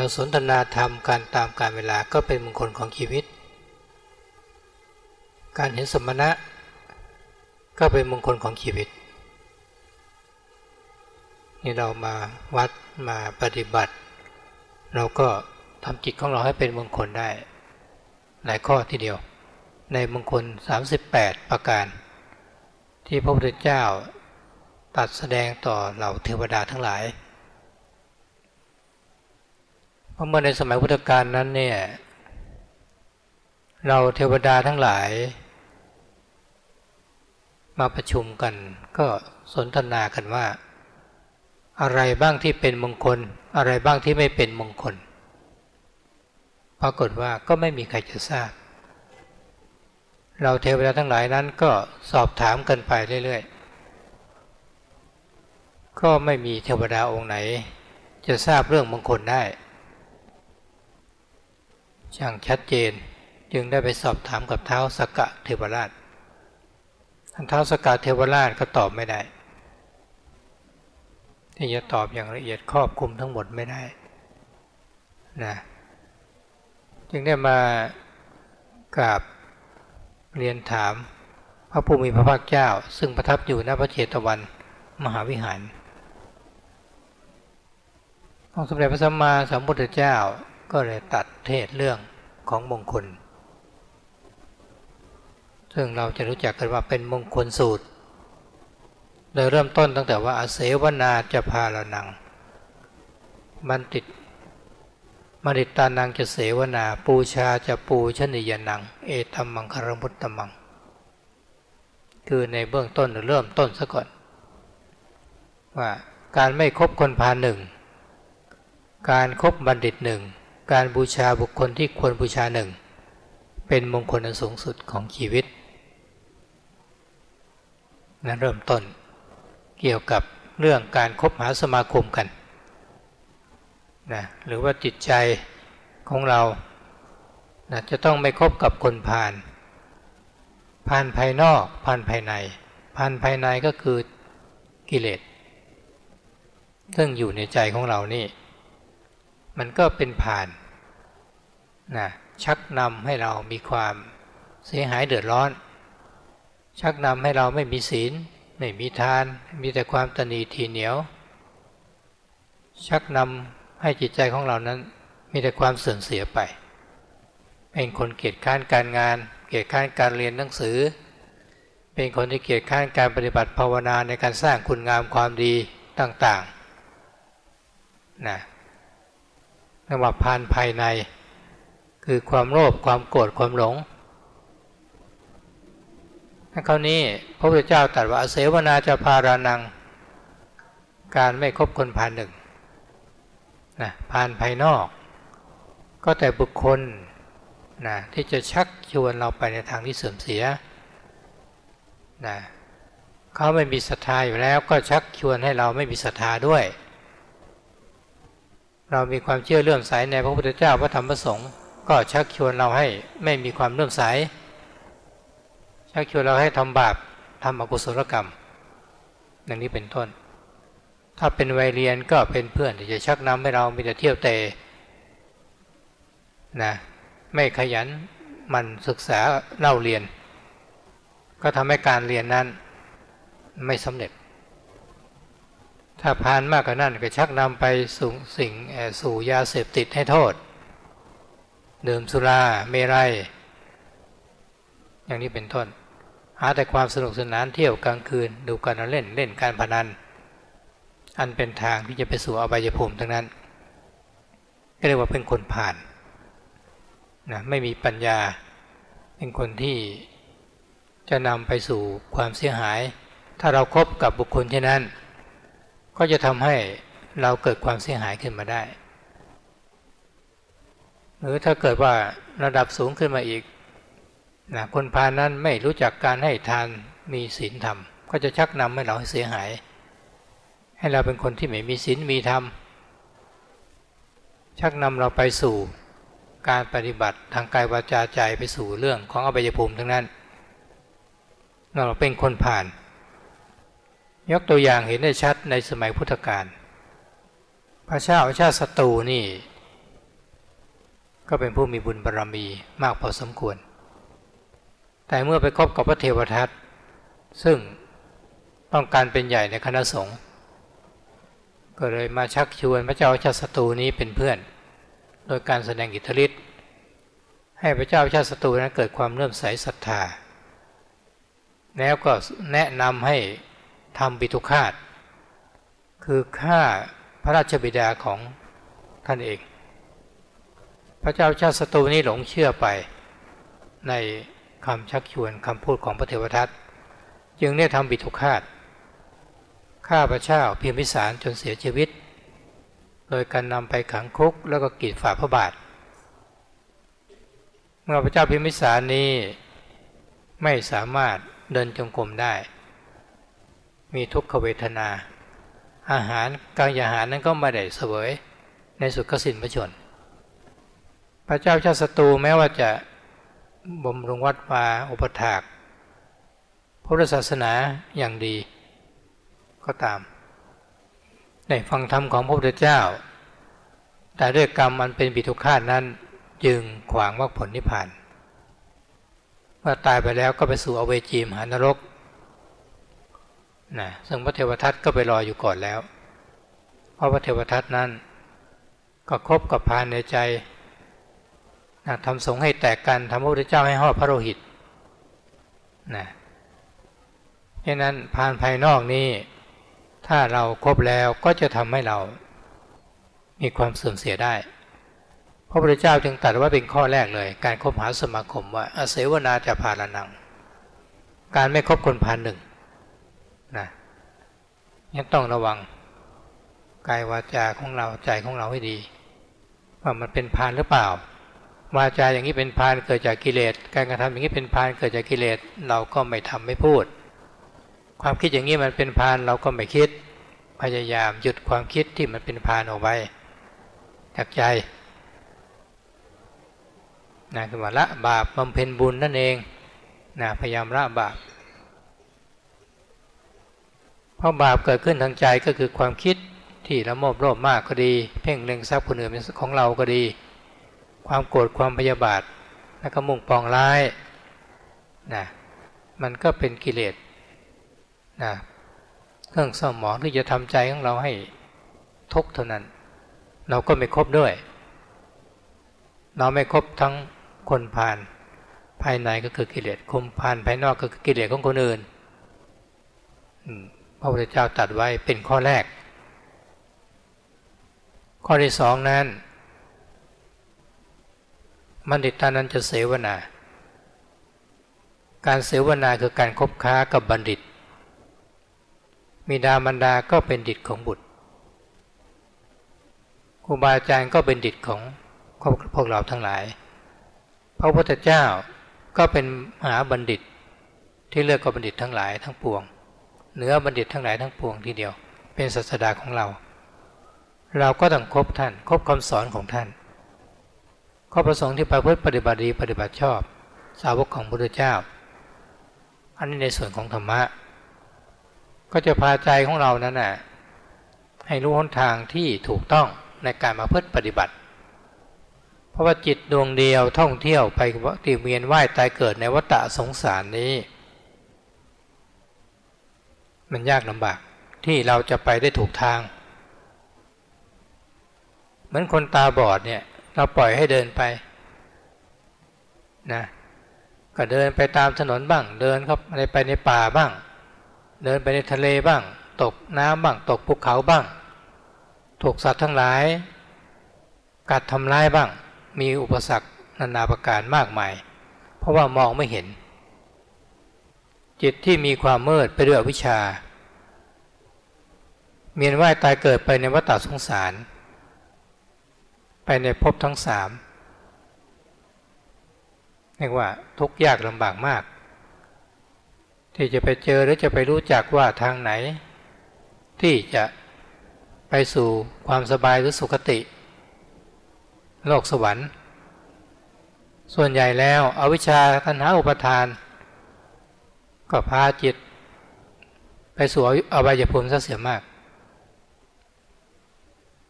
เราสนทนาธรรมการตามการเวลาก็เป็นมงคลของชีวิต การเห็นสมณะ ก็เป็นมงคลของชีวิต นี่เรามาวัดมาปฏิบัติ เราก็ทำจิตของเราให้เป็นมงคลได้ หลายข้อทีเดียว ในมงคล 38 ประการ ที่พระพุทธเจ้าตัดแสดงต่อเหล่าเทวดาทั้งหลาย เพราะเมื่อในสมัยพุทธกาลนั้นเนี่ย เราเทวดาทั้งหลาย มาประชุมกัน ก็สนทนากันว่า อะไรบ้างที่เป็นมงคล อะไรบ้างที่ไม่เป็นมงคล ปรากฏว่าก็ไม่มีใครจะทราบ เราเทวดาทั้งหลายนั้นก็สอบถามกันไปเรื่อยๆ ก็ไม่มีเทวดาองค์ไหน จะทราบเรื่องมงคลได้ อย่างชัดเจนจึงได้ไปสอบถามกับเท้าสกกะเทวราชท่านเท้าสกกะเทวราชก็ตอบไม่ได้ ที่จะตอบอย่างละเอียดครอบคลุมทั้งหมดไม่ได้นะจึงได้มากราบเรียนถามพระภูมิพระภาคเจ้า ซึ่งประทับอยู่ณพระเชตวันมหาวิหาร องค์สมเด็จพระสัมมาสัมพุทธเจ้า ก็เลยตัดเทศเรื่องของมงคล ซึ่งเราจะรู้จักกันว่าเป็นมงคลสูตร โดยเริ่มต้นตั้งแต่ว่าอาเสวนาจะพาลานัง มันติดมดิตานังจะเสวนา ปูชาจะปูชนิยนัง เอตัมมังคารมุตตมัง คือในเบื้องต้นเริ่มต้นซะก่อน ว่าการไม่คบคนพาหนึ่ง การครบบัณฑิตหนึ่ง การบูชาบุคคลที่ควรบูชาหนึ่ง เป็นมงคลอันสูงสุดของชีวิตนะเริ่มต้นเกี่ยวกับเรื่องการคบหาสมาคมกันนะหรือว่าจิตใจของเรานะจะต้องไม่คบกับคนผ่าน ผ่านภายนอกผ่านภายใน ผ่านภายในก็คือกิเลสซึ่งอยู่ในใจของเรานี่ มันก็เป็นผ่านนะชักนำให้เรามีความเสียหายเดือดร้อน ชักนำให้เราไม่มีศีล ไม่มีทาน มีแต่ความตนีทีเหนียว ชักนำให้จิตใจของเรานั้น มีแต่ความเสื่อมเสียไป เป็นคนเกียจข้านการงาน เกียจข้านการเรียนหนังสือ เป็นคนที่เกียจข้านการปฏิบัติภาวนาในการสร้างคุณงามความดีต่างๆนะ เรียกว่าพานภายใน คือความโลภความโกรธความหลงถ้าคราวนี้พระพุทธเจ้าตรัสว่าเสวนาจะพารานัง การไม่คบคนพานหนึ่งนะพานภายนอก ก็แต่บุคคลนะที่จะชักชวนเราไปในทางที่เสื่อมเสียนะเขาไม่มีศรัทธาอยู่แล้วก็ชักชวนให้เราไม่มีศรัทธาด้วย เรามีความเชื่อเลื่อมใสในพระพุทธเจ้าพระธรรมพระสงฆ์ก็ชักชวนเราให้ไม่มีความเลื่อมใส ชักชวนเราให้ทำบาปทำอกุศลกรรมอย่างนี้เป็นต้น ถ้าเป็นวัยเรียนก็เป็นเพื่อนที่จะชักนำให้เรามีแต่เที่ยวเตะนะไม่ขยันมันศึกษาเล่าเรียน ก็ทำให้การเรียนนั้นไม่สำเร็จ ถ้าพานมากกว่านั้นก็ชักนำไปสู่สิ่งสู่ยาเสพติดให้โทษดื่มสุราเมรัยอย่างนี้เป็นต้น หาแต่ความสนุกสนานเที่ยวกลางคืนดูการเล่นเล่นการพนัน อันเป็นทางที่จะไปสู่อบายภูมิทั้งนั้น ก็เรียกว่าเป็นคนผ่านนะไม่มีปัญญาเป็นคนที่จะนำไปสู่ความเสียหาย ถ้าเราครบกับบุคคลเช่นนั้น ก็จะทำให้เราเกิดความเสียหายขึ้นมาได้ หรือถ้าเกิดว่าระดับสูงขึ้นมาอีกนะคนพานั้นไม่รู้จักการให้ทานมีศีลธรรม ก็จะชักนำให้เราเสียหาย ให้เราเป็นคนที่ไม่มีศีลมีธรรม ชักนำเราไปสู่การปฏิบัติทางกายวาจาใจไปสู่เรื่องของอบายภูมิทั้งนั้น เราเป็นคนผ่าน ยกตัวอย่างเห็นได้ชัดในสมัยพุทธกาลพระเจ้าชาติศัตรูนี่ ก็เป็นผู้มีบุญบารรมีมากพอสมควร แต่เมื่อไปคบกับพระเทวทัตซึ่งต้องการเป็นใหญ่ในคณะสงฆ์ก็เลยมาชักชวนพระเจ้าชาติศัตรูนี้เป็นเพื่อน โดยการแสดงอิทธิฤทธิ์ให้พระเจ้าชาติศัตรูนั้นเกิดความเริ่อมใสศรัทธา แล้วก็แนะนำให้ ทำบิทุคาต คือฆ่าพระราชบิดาของท่านเอง พระเจ้าชาติศัตรูนี้หลงเชื่อไปในคำชักชวนคำพูดของพระเทวทัตจึงได้ทำบิทุคาตฆ่าพระเจ้าพิมพิสารจนเสียชีวิต โดยการนำไปขังคุกแล้วก็กีดฝ่าพระบาท เมื่อพระเจ้าพิมพิสารนี้ไม่สามารถเดินจงกรมได้ มีทุกขเวทนา อาหารกลางอาหารนั้นก็ไม่ได้เสวยในสุขสินพระชน พระเจ้าชาติศัตรูแม้ว่าจะบ่มรุงวัดวาอุปถากพุทธศาสนาอย่างดี ก็ตามได้ฟังธรรมของพระพุทธเจ้า แต่ด้วยกรรมมันเป็นปิทุฆาตนั้นจึงขวางมรรคผลนิพพานเมื่อตายไปแล้วก็ไปสู่อเวจีมหานรก นะซึ่งพระเทวทัตก็ไปรออยู่ก่อนแล้ว เพราะพระเทวทัตนั้นก็คบกับพานในใจนะทำสงให้แตกกันทำพระพุทธเจ้าให้ห่อพระโลหิตนะฉะนั้นพานภายนอกนี้ ถ้าเราครบแล้วก็จะทำให้เรามีความเสื่อมเสียได้ พระพุทธเจ้าจึงตรัสว่าเป็นข้อแรกเลย การคบหาสมาคมว่าอาศัยวนาจะพาลนัง การไม่คบคนพานหนึ่ง ยังต้องระวังกายวาจาของเราใจของเราให้ดี ว่ามันเป็นพานหรือเปล่าวาจาอย่างนี้เป็นพานเกิดจากกิเลส การกระทำอย่างนี้เป็นพานเกิดจากกิเลส เราก็ไม่ทำไม่พูด ความคิดอย่างนี้มันเป็นพานเราก็ไม่คิด พยายามหยุดความคิดที่มันเป็นพานออกไปจากใจนะคือว่าละบาปบำเพ็ญบุญนั่นเองนะพยายามละบาป เพราะบาปเกิดขึ้นทางใจก็คือความคิดที่ละโมบโลภมากก็ดี เพ่งเล็งทรัพย์คนอื่นเป็นของเราก็ดี ความโกรธความพยาบาทแล้วก็มุ่งปองร้ายนะมันก็เป็นกิเลสนะเครื่องสมองที่จะทำใจของเราให้ทุกเท่านั้น เราก็ไม่ครบด้วย เราไม่ครบทั้งคนผ่าน ภายในก็คือกิเลสคมผ่านภายนอกก็คือกิเลสของคนอื่น พระพุทธเจ้าตัดไว้เป็นข้อแรก ข้อที่สองนั้น มันดิตานั้นจะเสวนา การเสวนาคือการคบค้ากับบัณฑิต มีดามันดาก็เป็นดิตของบุตรครูบาอาจารย์ก็เป็นดิตของพวกเราทั้งหลาย พระพุทธเจ้าก็เป็นมหาบัณฑิตที่เลือกก็บัณฑิตทั้งหลายทั้งปวง เหนือบัณฑิตทั้งหลายทั้งปวงทีเดียว เป็นศาสดาของเรา เราก็ต้องคบท่านคบคำสอนของท่าน ข้อประสงค์ที่ประพฤติปฏิบัติดีปฏิบัติชอบ สาวกของพระพุทธเจ้า อันนี้ในส่วนของธรรมะ ก็จะพาใจของเรานั้นน่ะให้รู้หนทางที่ถูกต้องในการมาพึ่งปฏิบัติ เพราะว่าจิตดวงเดียวท่องเที่ยวไปติเวียนว่ายตายเกิดในวัฏสงสารนี้ มันยากลำบากที่เราจะไปได้ถูกทาง เหมือนคนตาบอดเนี่ยเราปล่อยให้เดินไปนะก็เดินไปตามถนนบ้าง เดินเข้าไปในป่าบ้าง เดินไปในทะเลบ้าง ตกน้ำบ้าง ตกภูเขาบ้าง ถูกสัตว์ทั้งหลาย กัดทำร้ายบ้าง มีอุปสรรคนานาประการมากมาย เพราะว่ามองไม่เห็น จิตที่มีความมืดไปด้วยวิชา เมียนว่ายตายเกิดไปในวัฏสงสาร ไปในภพทั้งสามเรียกว่าทุกข์ยากลำบากมาก ที่จะไปเจอหรือจะไปรู้จักว่าทางไหน ที่จะไปสู่ความสบายหรือสุขติ โลกสวรรค์ ส่วนใหญ่แล้วอวิชชาตัณหาอุปทาน ก็พาจิต ไปสู่อบายภูมิซะเสียมาก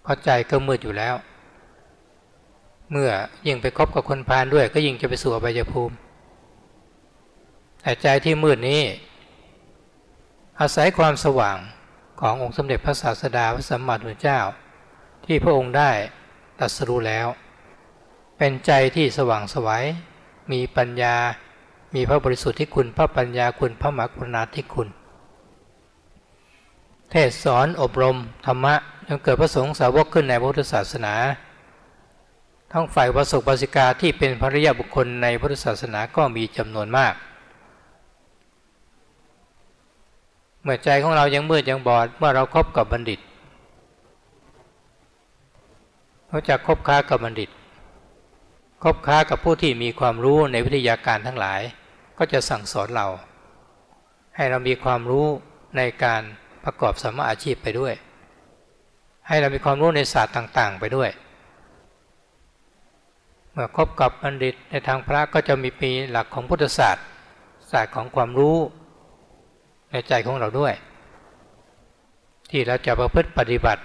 เพราะใจก็มืดอยู่แล้ว เมื่อยิ่งไปคบกับคนพาลด้วย ก็ยิ่งจะไปสู่อบายภูมิแต่ใจที่มืดนี้ อาศัยความสว่างขององค์สมเด็จพระศาสดาพระสัมมาสัมพุทธเจ้า ที่พระองค์ได้ตรัสรู้แล้ว เป็นใจที่สว่างสวัยมีปัญญา มีพระบริสุทธิ์ที่คุณพระปัญญาคุณพระมหากรุณาธิคุณ เทศสอนอบรมธรรมะจนเกิดพระสงฆ์สาวกขึ้นในพุทธศาสนา ทั้งฝ่ายประสบปสิกาที่เป็นภริยาบุคคลในพุทธศาสนาก็มีจำนวนมาก เมื่อใจของเรายังมืดยังบอดเมื่อเราครบกับบัณฑิตเราจะคบค้ากับบัณฑิตคบค้ากับผู้ที่มีความรู้ในวิทยาการทั้งหลาย ก็จะสั่งสอนเรา ให้เรามีความรู้ในการประกอบสมมาอาชีพไปด้วย ให้เรามีความรู้ในศาสตร์ต่าง ๆ ไปด้วย เมื่อคบกับบัณฑิตในทางพระก็จะมีปีหลักของพุทธศาสตร์ ศาสตร์ของความรู้ในใจของเราด้วย ที่เราจะประพฤติปฏิบัติ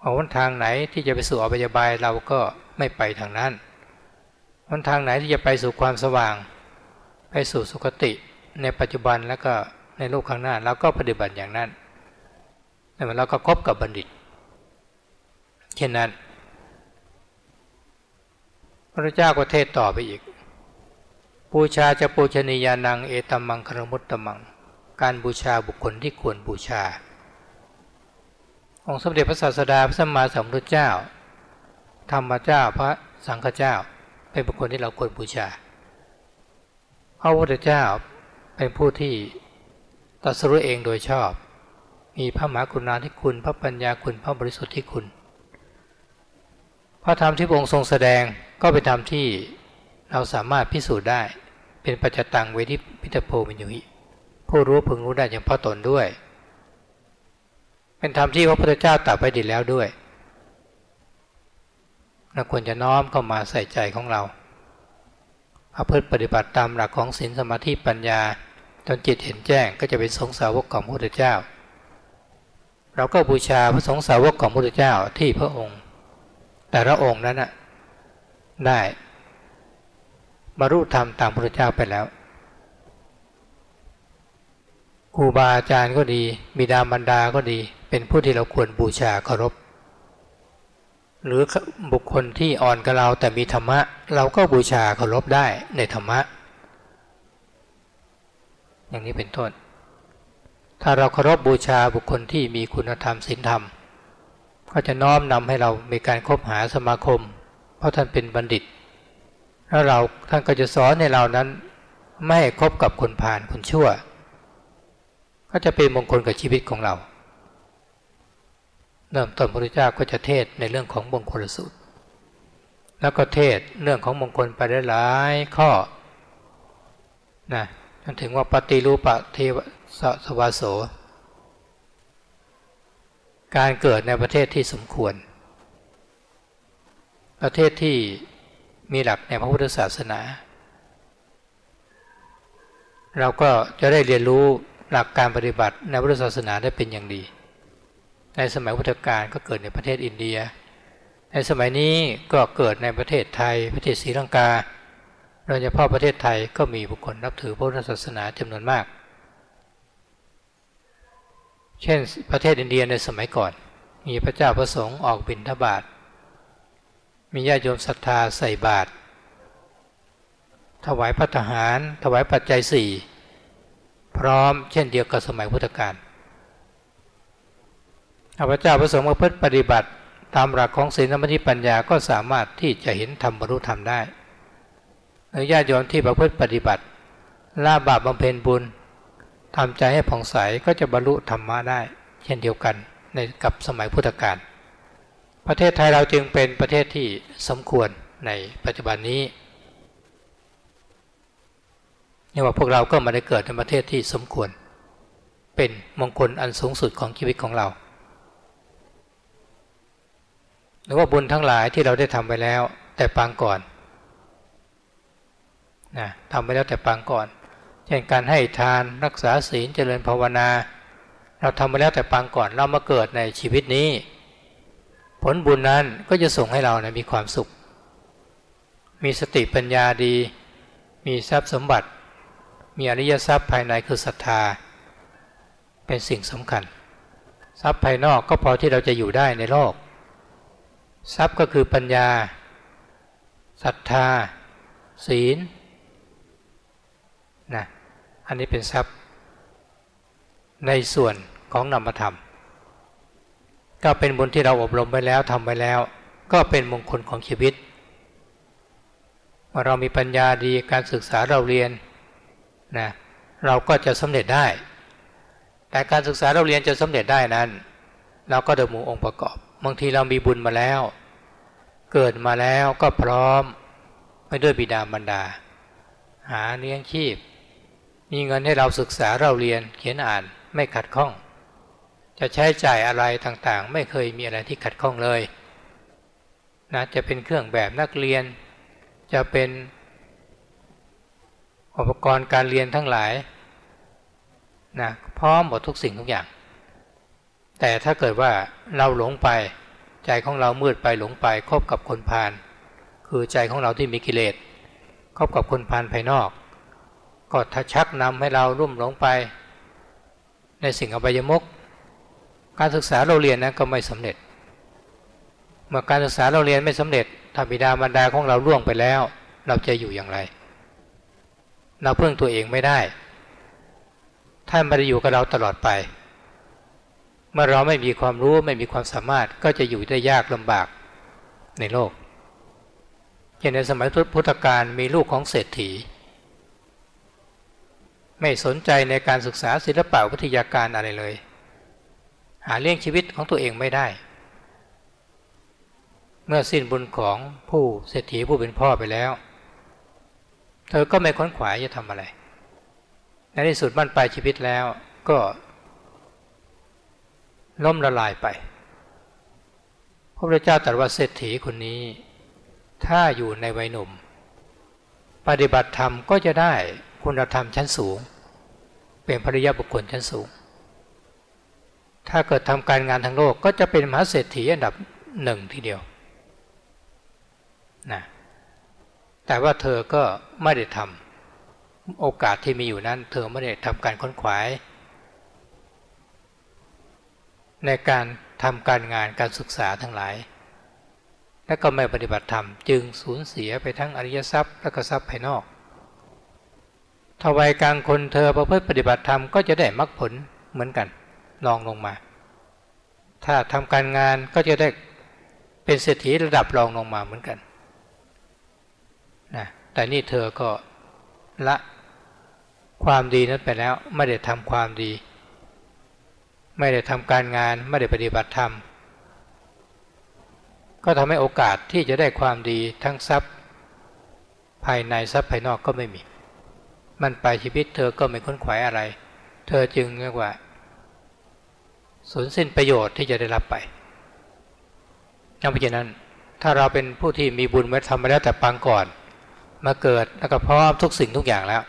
เอาวันทางไหนที่จะไปสู่อบายบายเราก็ไม่ไปทางนั้นวันทางไหนที่จะไปสู่ความสว่าง ไปสู่สุคติในปัจจุบันแล้วก็ในโลกข้างหน้าเราก็ปฏิบัติอย่างนั้นแต่เราก็คบกับบัณฑิต เช่นนั้น พระเจ้าก็เทศต่อไปอีก บูชาจะปูชนียานังเอตมมังครมุตตมัง การบูชาบุคคลที่ควรบูชา องค์สมเด็จพระศาสดาพระสัมมาสัมพุทธเจ้า ธรรมเจ้าพระสังฆเจ้า เป็นบุคคลที่เราควรบูชา พระพุทธเจ้าเป็นผู้ที่ตัดสรู้เองโดยชอบ มีพระมหากรุณาธิคุณ พระปัญญาคุณ พระบริสุทธิ์ที่คุณ พระธรรมที่พระองค์ทรงแสดงก็เป็นธรรมที่เราสามารถพิสูจน์ได้ เป็นปัจจตังเวทิพิทโพมิยุหิผู้รู้พึงรู้ได้เฉพาะตนด้วย เป็นธรรมที่พระพุทธเจ้าตรัสไปดีแล้วด้วยเราควรจะน้อมเข้ามาใส่ใจของเรา ประพฤติปฏิบัติตามหลักของศีลสมาธิปัญญา จนจิตเห็นแจ้งก็จะเป็นสงสาวกของพระพุทธเจ้า เราก็บูชาพระสงสาวกของพระพุทธเจ้าที่พระองค์ แต่ละองค์นั้นนะได้บรรลุธรรมตามพระพุทธเจ้าไปแล้วครูบาอาจารย์ก็ดี บิดามารดาก็ดี เป็นผู้ที่เราควรบูชาเคารพ หรือบุคคลที่อ่อนกับเราแต่มีธรรมะ เราก็บูชาเคารพได้ในธรรมะ อย่างนี้เป็นต้น ถ้าเราเคารพบูชาบุคคลที่มีคุณธรรมศีลธรรม ก็จะน้อมนำให้เรามีการคบหาสมาคม เพราะท่านเป็นบัณฑิต แล้วเราท่านก็จะสอนในเรานั้น ไม่ให้คบกับคนผ่านคนชั่ว ก็จะเป็นมงคลกับชีวิตของเรา เริ่มต้นพระพุทธเจ้าก็จะเทศในเรื่องของมงคลสูตร แล้วก็เทศเรื่องของมงคลไปได้หลายข้อนะจนถึงว่าปฏิรูปะเทวสสวาโส การเกิดในประเทศที่สมควร ประเทศที่มีหลักในพระพุทธศาสนา เราก็จะได้เรียนรู้หลักการปฏิบัติในพุทธศาสนาได้เป็นอย่างดี ในสมัยพุทธกาลก็เกิดในประเทศอินเดีย ในสมัยนี้ก็เกิดในประเทศไทย ประเทศศรีลังกาโดยเฉพาะประเทศไทยก็มีบุคคลนับถือพุทธศาสนาจำนวนมาก เช่นประเทศอินเดียในสมัยก่อน มีพระเจ้าประสงค์ออกบิณฑบาต มีญาติโยมศรัทธาใส่บาตร ถวายพระทหาร ถวายปัจจัยสี่ พร้อมเช่นเดียวกับสมัยพุทธกาล ข้าพเจ้าประสงค์มาพิปฏิบัติตามหลักของศีลธรรมที่ปัญญาก็สามารถที่จะเห็นธรรมบรรลุธรรมได้ญาติโยมที่ประพฤติปฏิบัติละบาปบำเพ็ญบุญทำใจให้ผ่องใสก็จะบรรลุธรรมะได้ เช่นเดียวกันในกับสมัยพุทธกาลประเทศไทยเราจึงเป็นประเทศที่สมควรในปัจจุบันนี้นี่ว่าพวกเราก็มาได้เกิดในประเทศที่สมควร เป็นมงคลอันสูงสุดของชีวิตของเรา หรือว่าบุญทั้งหลายที่เราได้ทำไปแล้ว แต่ปางก่อนนะทำไปแล้วแต่ปางก่อน เช่นการให้ทานรักษาศีลเจริญภาวนา เราทำไปแล้วแต่ปางก่อนเรามาเกิดในชีวิตนี้ ผลบุญนั้นก็จะส่งให้เรานะมีความสุข มีสติปัญญาดี มีทรัพย์สมบัติ มีอริยทรัพย์ภายในคือศรัทธา เป็นสิ่งสำคัญ ทรัพย์ภายนอกก็พอที่เราจะอยู่ได้ในโลก ทรัพย์ก็คือปัญญาศรัทธา ศีลนะอันนี้เป็นทรัพย์ ในส่วนของนามธรรม ก็เป็นบุญที่เราอบรมไปแล้วทำไปแล้ว ก็เป็นมงคลของชีวิตเรามีปัญญาดีการศึกษาเราเรียนนะเราก็จะสำเร็จได้ แต่การศึกษาเราเรียนจะสำเร็จได้นั้น เราก็เดิมมูองค์ประกอบ บางทีเรามีบุญมาแล้ว เกิดมาแล้วก็พร้อมไปด้วยบิดามารดา หาเลี้ยงชีพ มีเงินให้เราศึกษาเราเรียนเขียนอ่านไม่ขัดข้อง จะใช้จ่ายอะไรต่างๆ ไม่เคยมีอะไรที่ขัดข้องเลยนะจะเป็นเครื่องแบบนักเรียน จะเป็นอุปกรณ์การเรียนทั้งหลายนะพร้อมหมดทุกสิ่งทุกอย่าง แต่ถ้าเกิดว่าเราหลงไปใจของเรามืดไปหลงไปคบกับคนพาลคือใจของเราที่มีกิเลสคบกับคนพาลภายนอก ก็ถ้าชักนำให้เรารุ่มหลงไป ในสิ่งอบายมุกการศึกษาเราเรียนนะก็ไม่สำเร็จ เมื่อการศึกษาเราเรียนไม่สำเร็จถ้าบิดามารดาของเราล่วงไปแล้ว เราจะอยู่อย่างไร เราพึ่งตัวเองไม่ได้ ท่านไม่ได้อยู่กับเราตลอดไป เมื่อเราไม่มีความรู้ไม่มีความสามารถก็จะอยู่ได้ยากลำบากในโลกเช่นในสมัยพุทธกาลมีลูกของเศรษฐี ไม่สนใจในการศึกษาศิลปะวิทยาการอะไรเลย หาเลี้ยงชีวิตของตัวเองไม่ได้ เมื่อสิ้นบุญของผู้เศรษฐีผู้เป็นพ่อไปแล้ว เธอก็ไม่ค้นขวายจะทำอะไร ในที่สุดบั้นปลายชีวิตแล้วก็ ล้มละลายไป พระพุทธเจ้าตรัสว่าเศรษฐีคนนี้ ถ้าอยู่ในวัยหนุ่ม ปฏิบัติธรรมก็จะได้คุณธรรมชั้นสูง เป็นภริยาบุคคลชั้นสูง ถ้าเกิดทำการงานทางโลกก็จะเป็นมหาเศรษฐีอันดับหนึ่งทีเดียวนะแต่ว่าเธอก็ไม่ได้ทำโอกาสที่มีอยู่นั้น เธอไม่ได้ทำการค้นขวา ในการทำการงานการศึกษาทั้งหลาย และก็ไม่ปฏิบัติธรรม จึงสูญเสียไปทั้งอริยทรัพย์และก็ทรัพย์ภายนอกทวายกลางคนเธอประพฤติปฏิบัติธรรมก็จะได้มรรคผลเหมือนกันลองลงมา ถ้าทำการงานก็จะได้เป็นเศรษฐีระดับรองลงมาเหมือนกันนะแต่นี่เธอก็ละความดีนั้นไปแล้วไม่ได้ทำความดี ไม่ได้ทำการงานไม่ได้ปฏิบัติธรรม ก็ทำให้โอกาสที่จะได้ความดีทั้งทรัพย์ ภายในทรัพย์ภายนอกก็ไม่มี มันไปชีวิตเธอก็ไม่ค้นขวายอะไร เธอจึงเรียกว่าสูญสิ้นประโยชน์ที่จะได้รับไปเพราะฉะนั้น ถ้าเราเป็นผู้ที่มีบุญไว้ทำมาแล้วแต่ปางก่อน มาเกิดแล้วก็พร้อมทุกสิ่งทุกอย่างแล้ว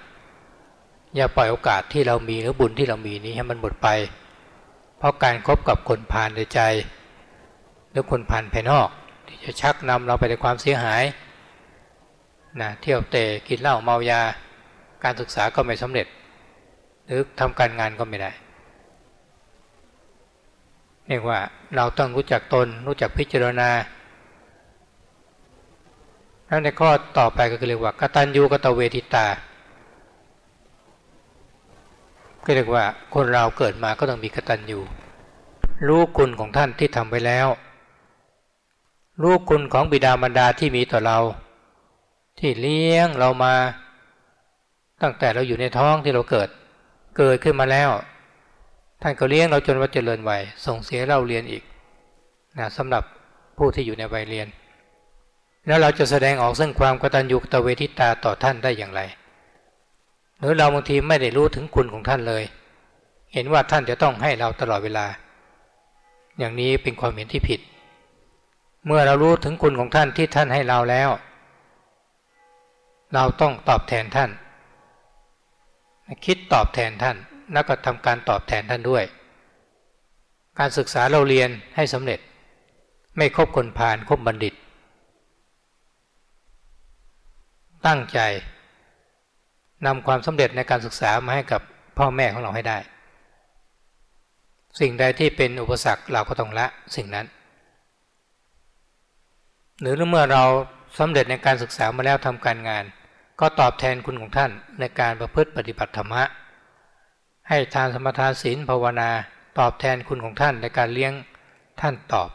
อย่าปล่อยโอกาสที่เรามีหรือบุญที่เรามีนี้ให้มันหมดไป เพราะการครบกับคนผ่านในใจ หรือคนผ่านภายนอก ที่จะชักนำเราไปในความเสียหายนะเที่ยวเตะกินเหล้าเมายา การศึกษาก็ไม่สำเร็จ หรือทำการงานก็ไม่ได้เรียกว่าเราต้องรู้จักตนรู้จักพิจารณาแล้วในข้อต่อไปก็คือเรียกว่ากตัญญูกตเวทิตา ก็เรียกว่าคนเราเกิดมาก็ต้องมีกตัญญูรู้คุณของท่านที่ทำไปแล้ว รู้คุณของบิดามารดาที่มีต่อเรา ที่เลี้ยงเรามา ตั้งแต่เราอยู่ในท้องที่เราเกิด เกิดขึ้นมาแล้ว ท่านก็เลี้ยงเราจนว่าเจริญวัยส่งเสียเราเรียนอีกนะสำหรับผู้ที่อยู่ในวัยเรียน แล้วเราจะแสดงออกซึ่งความกตัญญูกตเวทิตาต่อท่านได้อย่างไร หรือเราบางทีไม่ได้รู้ถึงคุณของท่านเลย เห็นว่าท่านจะต้องให้เราตลอดเวลา อย่างนี้เป็นความเห็นที่ผิด เมื่อเรารู้ถึงคุณของท่านที่ท่านให้เราแล้ว เราต้องตอบแทนท่าน คิดตอบแทนท่านแล้วก็ทำการตอบแทนท่านด้วย การศึกษาเราเรียนให้สำเร็จ ไม่คบคนพาลคบบัณฑิต ตั้งใจ นำความสำเร็จในการศึกษามาให้กับพ่อแม่ของเราให้ได้ สิ่งใดที่เป็นอุปสรรคเราก็ต้องละสิ่งนั้น หรือเมื่อเราสำเร็จในการศึกษามาแล้วทำการงาน ก็ตอบแทนคุณของท่านในการประพฤติปฏิบัติธรรมะ ให้ทานสมทานศีลภาวนา ตอบแทนคุณของท่านในการเลี้ยงท่านตอบ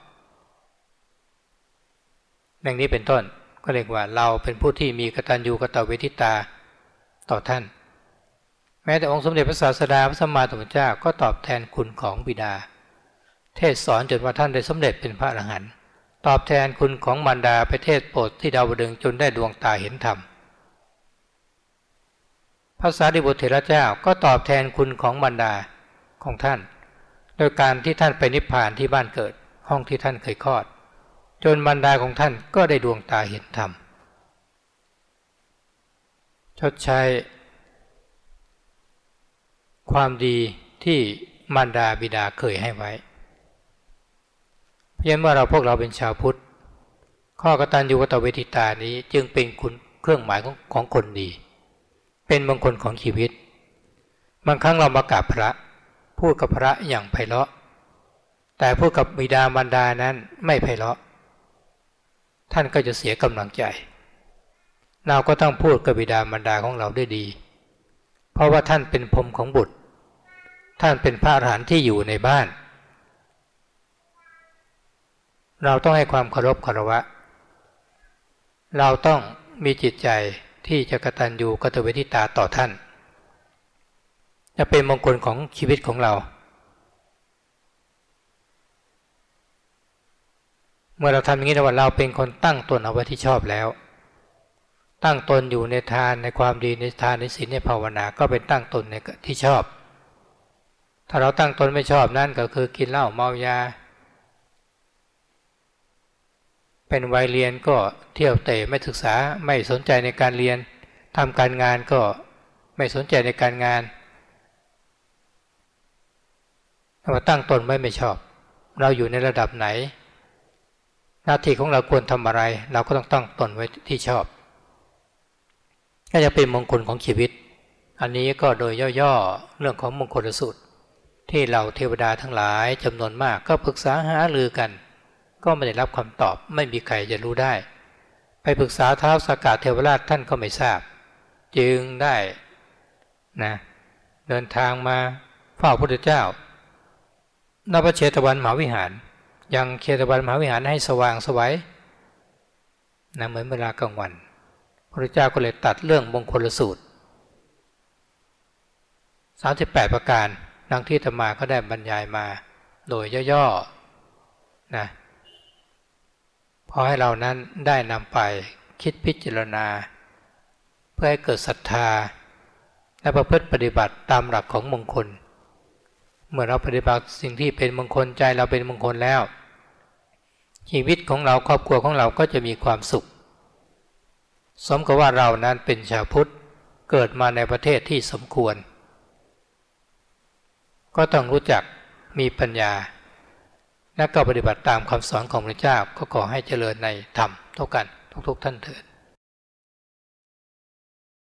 ดังนี้เป็นต้นก็เรียกว่าเราเป็นผู้ที่มีกตัญญูกตเวทิตา ต่อท่าน แม้แต่องค์สมเด็จพระศาสดาพระสัมมาสัมพุทธเจ้าก็ตอบแทนคุณของบิดา เทศสอนจนว่าท่านได้สำเร็จเป็นพระอรหันต์ตอบแทนคุณของมารดาไปเทศโปรดที่ดาวดึงจนได้ดวงตาเห็นธรรมพระสารีบุตรเถระเจ้าก็ตอบแทนคุณของมารดาของท่าน โดยการที่ท่านไปนิพพานที่บ้านเกิดห้องที่ท่านเคยคลอด จนมารดาของท่านก็ได้ดวงตาเห็นธรรม ชดใช้ ความดีที่มารดาบิดาเคยให้ไว้ เพราะฉะนั้นเมื่อเราพวกเราเป็นชาวพุทธ ข้อกตัญญูกตเวทิตานี้จึงเป็นคุณเครื่องหมายของของคนดี เป็นมงคลของชีวิต บางครั้งเรามากราบพระ พูดกับพระอย่างไพเราะ แต่พูดกับบิดามารดานั้นไม่ไพเราะ ท่านก็จะเสียกำลังใจ เราก็ต้องพูดกับบิดามารดาของเราได้ดี เพราะว่าท่านเป็นพรมของบุตร ท่านเป็นพระอรหันต์ที่อยู่ในบ้าน เราต้องให้ความเคารพคารวะ เราต้องมีจิตใจที่จะกระตัญญูกตเวทิตาต่อท่าน จะเป็นมงคลของชีวิตของเรา เมื่อเราทำอย่างนี้แล้วเราเป็นคนตั้งตนเอาไว้ที่ชอบแล้ว ตั้งตนอยู่ในทานในความดีในทานในศีลในภาวนาก็เป็นตั้งตนในที่ชอบ ถ้าเราตั้งตนไม่ชอบนั่นก็คือกินเหล้าเมายา เป็นวัยเรียนก็เที่ยวเตะไม่ศึกษาไม่สนใจในการเรียนทำการงานก็ไม่สนใจในการงานถ้าาตั้งตนไม่ไม่ชอบ เราอยู่ในระดับไหน หน้าที่ของเราควรทำอะไร เราก็ต้องตั้งตนไว้ที่ชอบ ก็จะเป็นมงคลของชีวิต อันนี้ก็โดยย่อๆเรื่องของมงคลสูตร ที่เราเทวดาทั้งหลายจำนวนมากก็ปรึกษาหารือกัน ก็ไม่ได้รับคำตอบไม่มีใครจะรู้ได้ ไปปรึกษาท้าวสากาเทวราชท่านก็ไม่ทราบ จึงได้นะเดินทางมาเฝ้าพระพุทธเจ้านพเชตวันมหาวิหาร ยังเชตวันมหาวิหารให้สว่างสวัยนะเหมือนเวลากลางวัน พระเจ้าก็เลยตัดเรื่องมงคลสูตร 38 ประการดังที่ธรรมาก็ได้บรรยายมาโดยย่อๆนะพอให้เรานั้นได้นำไปคิดพิจารณา เพื่อให้เกิดศรัทธา และประพฤติปฏิบัติตามหลักของมงคล เมื่อเราปฏิบัติสิ่งที่เป็นมงคลใจเราเป็นมงคลแล้ว ชีวิตของเราครอบครัวของเราก็จะมีความสุข สมกับว่าเรานั้นเป็นชาวพุทธเกิดมาในประเทศที่สมควร ก็ต้องรู้จักมีปัญญา และก็ปฏิบัติตามคำสอนของพระเจ้าก็ขอให้เจริญในธรรมเท่ากันทุกๆท่านเถิด